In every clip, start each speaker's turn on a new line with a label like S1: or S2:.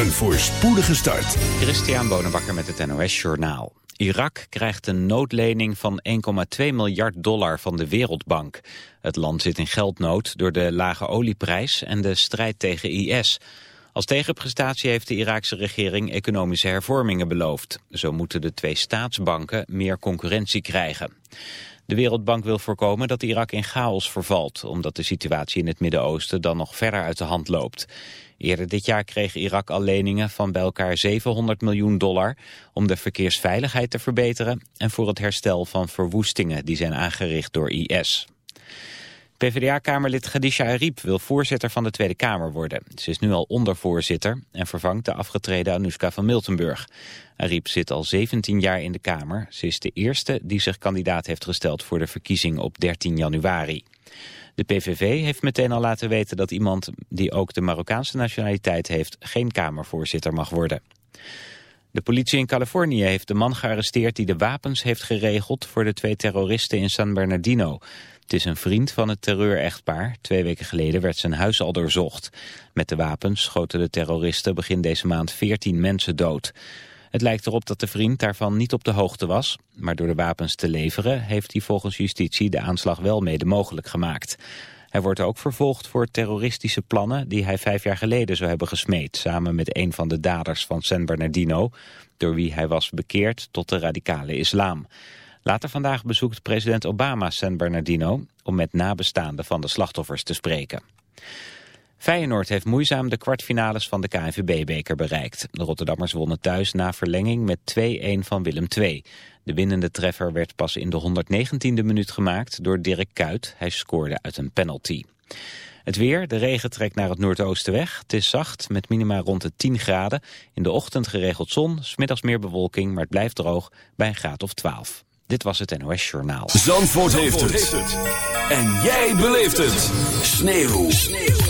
S1: Een voorspoedige start.
S2: Christian Bonenbakker met het NOS Journaal. Irak krijgt een noodlening van 1,2 miljard dollar van de Wereldbank. Het land zit in geldnood door de lage olieprijs en de strijd tegen IS. Als tegenprestatie heeft de Iraakse regering economische hervormingen beloofd. Zo moeten de twee staatsbanken meer concurrentie krijgen. De Wereldbank wil voorkomen dat Irak in chaos vervalt... omdat de situatie in het Midden-Oosten dan nog verder uit de hand loopt. Eerder dit jaar kreeg Irak al leningen van bij elkaar 700 miljoen dollar... om de verkeersveiligheid te verbeteren... en voor het herstel van verwoestingen die zijn aangericht door IS. PvdA-kamerlid Khadija Ariep wil voorzitter van de Tweede Kamer worden. Ze is nu al ondervoorzitter en vervangt de afgetreden Anouska van Miltenburg. Ariep zit al 17 jaar in de Kamer. Ze is de eerste die zich kandidaat heeft gesteld voor de verkiezing op 13 januari. De PVV heeft meteen al laten weten dat iemand die ook de Marokkaanse nationaliteit heeft geen Kamervoorzitter mag worden. De politie in Californië heeft de man gearresteerd die de wapens heeft geregeld voor de twee terroristen in San Bernardino. Het is een vriend van het terreurechtpaar. Twee weken geleden werd zijn huis al doorzocht. Met de wapens schoten de terroristen begin deze maand 14 mensen dood. Het lijkt erop dat de vriend daarvan niet op de hoogte was. Maar door de wapens te leveren heeft hij volgens justitie de aanslag wel mede mogelijk gemaakt. Hij wordt ook vervolgd voor terroristische plannen die hij vijf jaar geleden zou hebben gesmeed... samen met een van de daders van San Bernardino... door wie hij was bekeerd tot de radicale islam. Later vandaag bezoekt president Obama San Bernardino... om met nabestaanden van de slachtoffers te spreken. Feyenoord heeft moeizaam de kwartfinales van de KNVB-beker bereikt. De Rotterdammers wonnen thuis na verlenging met 2-1 van Willem II. De winnende treffer werd pas in de 119e minuut gemaakt door Dirk Kuyt. Hij scoorde uit een penalty. Het weer, de regen trekt naar het noordoosten weg. Het is zacht, met minima rond de 10 graden. In de ochtend geregeld zon, smiddags meer bewolking, maar het blijft droog bij een graad of 12. Dit was het NOS Journaal.
S1: Zandvoort, heeft, het. En jij beleeft het. Sneeuw. Sneeuw.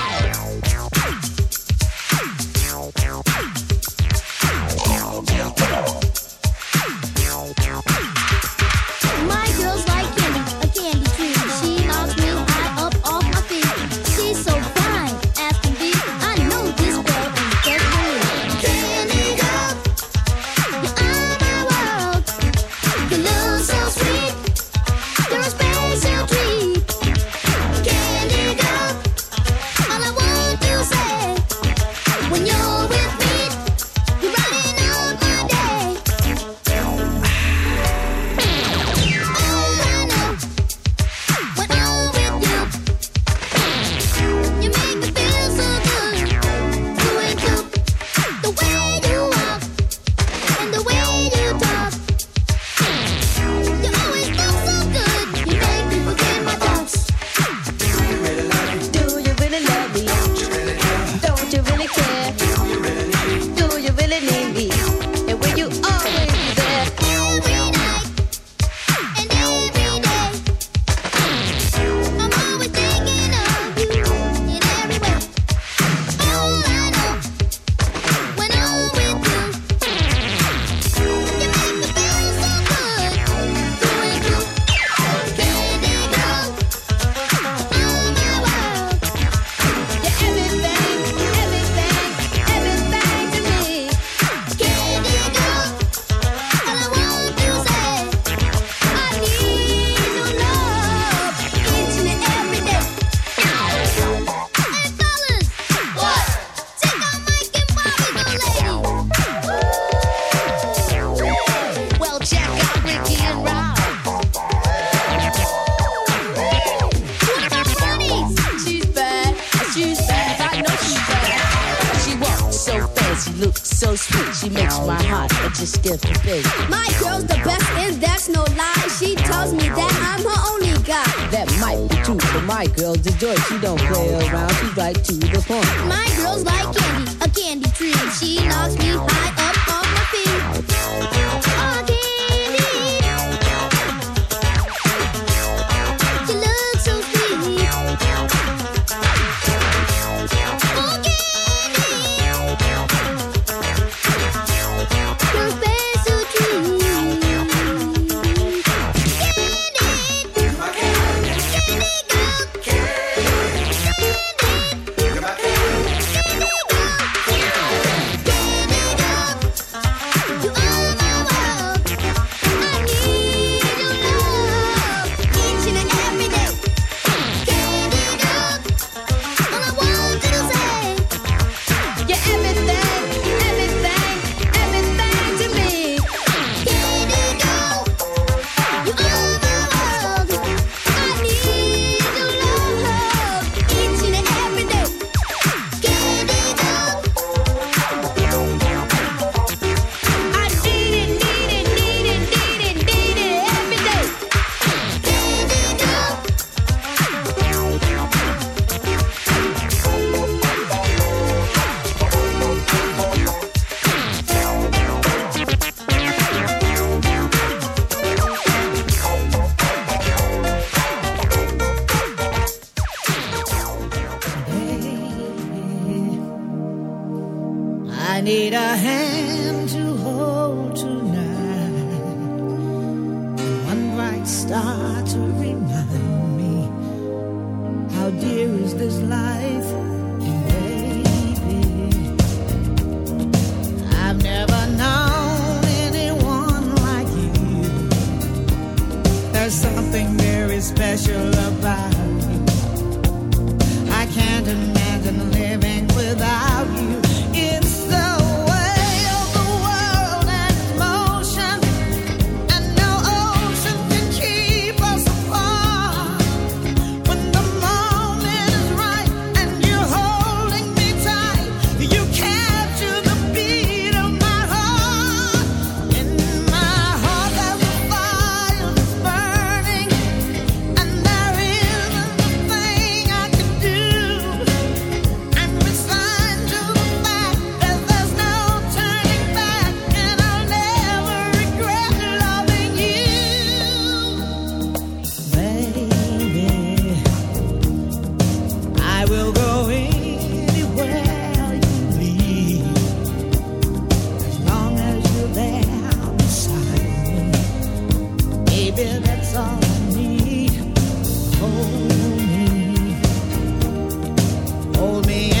S3: Hold me.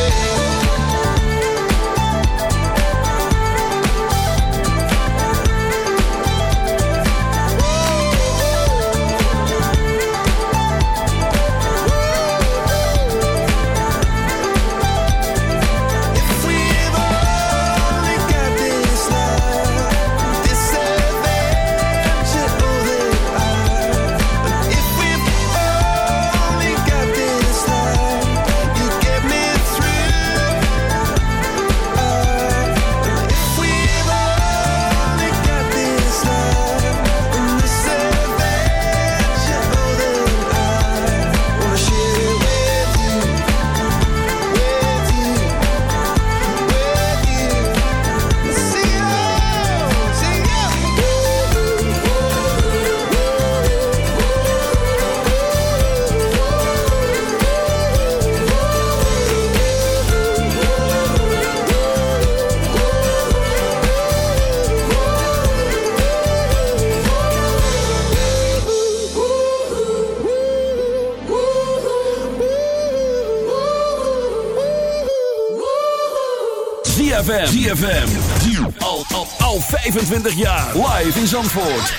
S4: ZFM. Al, al, al 25 jaar. Live in Zandvoort.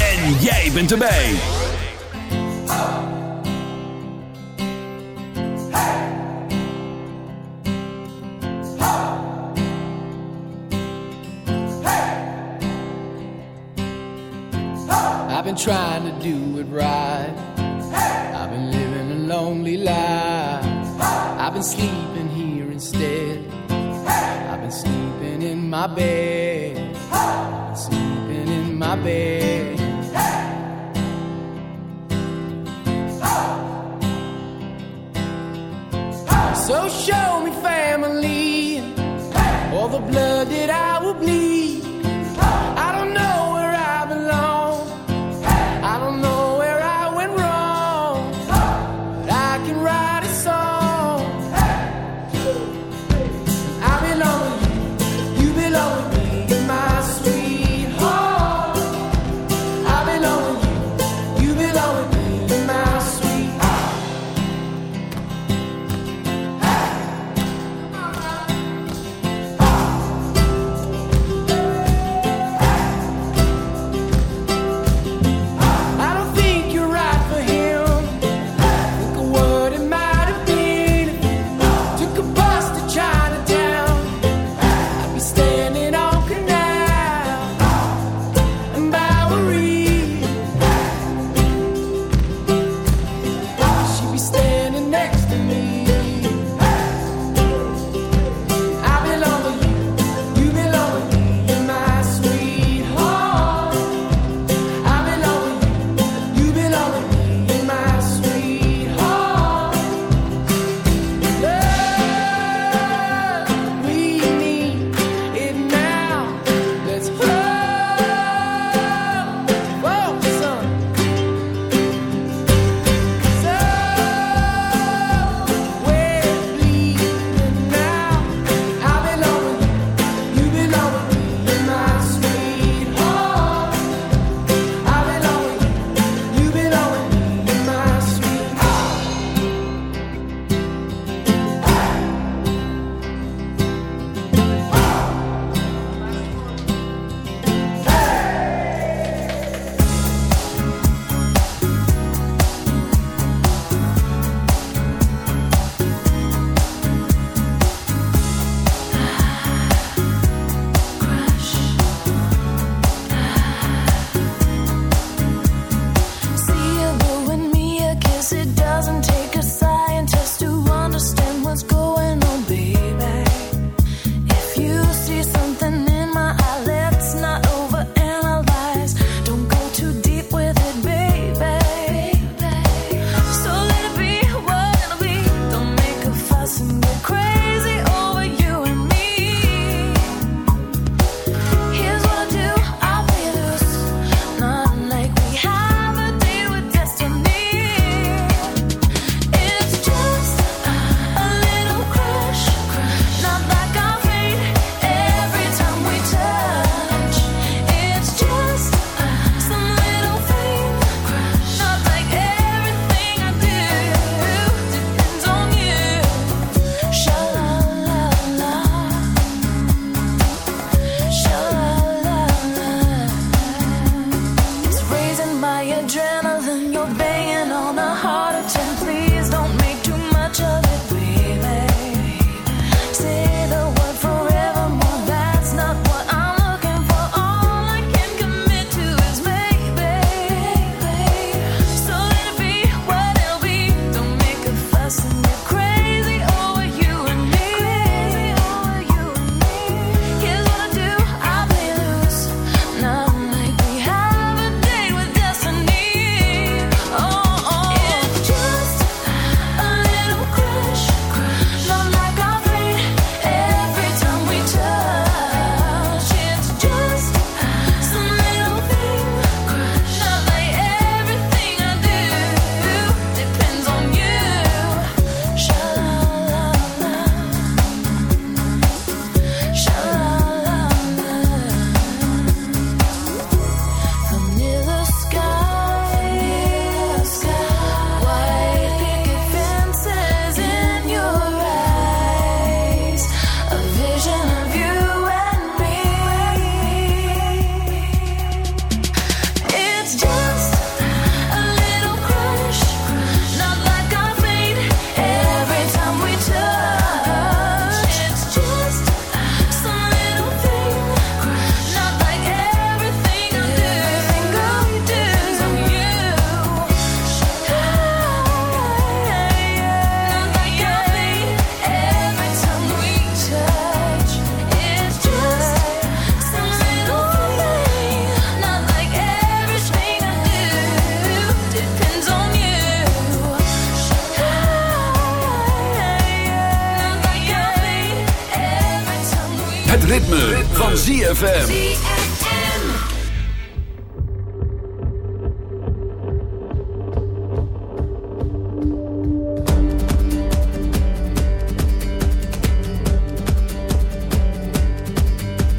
S4: En jij bent erbij.
S5: I've been trying to do it right. I've been living a lonely life. I've been sleeping my bed. I've sleeping in my bed. So show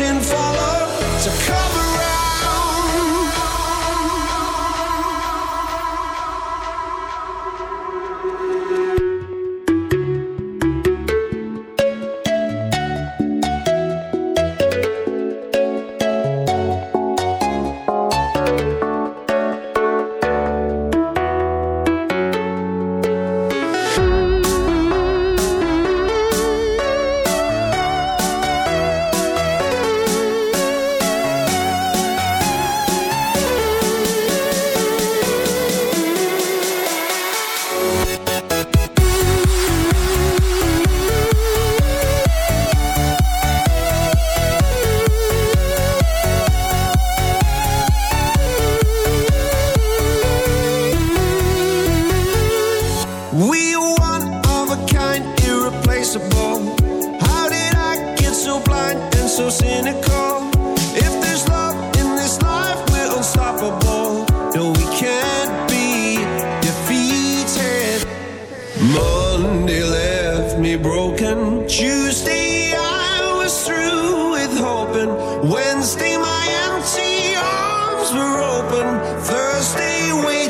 S6: Waiting for